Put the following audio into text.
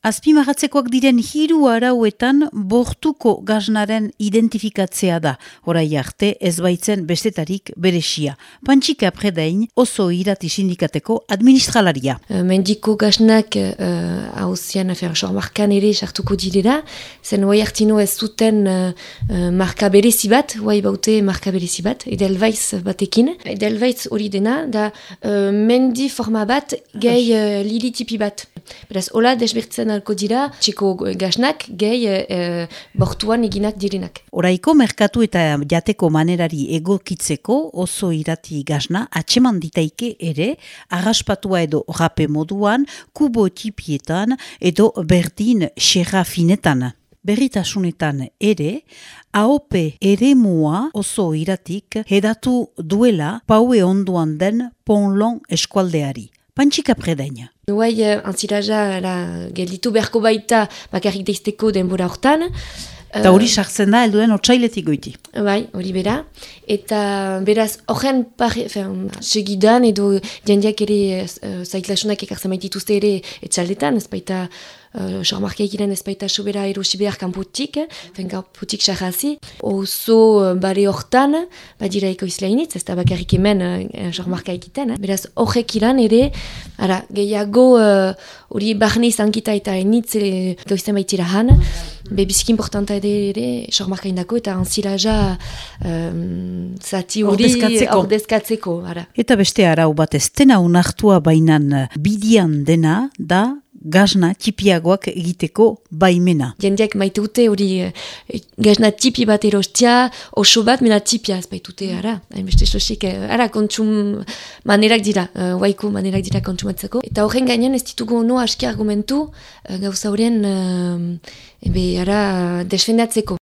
Azpimagatzekoak diren hiru arauetan bortuko gaznaren identifikatzea da, orai arte ez baitzen bestetarik beresia. Pantxika predain oso irati sindikateko administralaria. Uh, mendiko gaznak hausian, uh, uh, markan ere sartuko direla, zen hoi hartino ez zuten uh, marka berezi bat, hoi baute marka berezi bat, edelvaiz batekin. Edelvaiz hori dena, da uh, mendi forma bat, gehi uh, lili tipi bat. Beraz, hola desbertzen alko dira, txiko gaznak, gehi e, bortuan eginak direnak. Oraiko merkatu eta jateko manerari egokitzeko oso irati gazna, atseman ditaike ere, agaspatua edo rape moduan, kubo tipietan edo berdin xerra finetan. Berritasunetan ere, AOP ere mua oso iratik hedatu duela paue onduan den ponlon eskualdeari. Pantxika predaina. Nuai, uh, antziraja, gelditu beharko baita bakarrik deizteko denbora hortan. Eta hori sartzen da, elduen otxailetik goiti. Bai, hori bera. Eta beraz, horren segidan edo jendeak ere uh, zaitlasunak ekartzen maitituzte ere etxaldetan, ez baita Uh, Jormarka egiren ez baita sobera erosi behar kanpotik, fenka putik sarrazi. Oso uh, bare hortan, badira eko izlainitz, ez da bakarrik hemen uh, Jormarka egiten. Eh? Beraz, horrek iran ere, ara, gehiago hori uh, barne izankita eta enitz e, goizten baitira han, be biziki importanta ere, ere Jormarka indako eta anziraja um, zati hori ordezkatzeko. Eta beste arau bat ez dena unartua bainan bidian dena da gazna tipiagoak egiteko baimena. Jendeak maite hori eh, gazna tipi bat erostia, oso bat mena tipia ez baitute, mm. ara, hainbeste sosik, eh, ara kontsum manerak dira, uh, waiko manerak dira kontsumatzeko. Eta horren gainean ez ditugu no aski argumentu uh, gauza horien uh, ara desfendatzeko.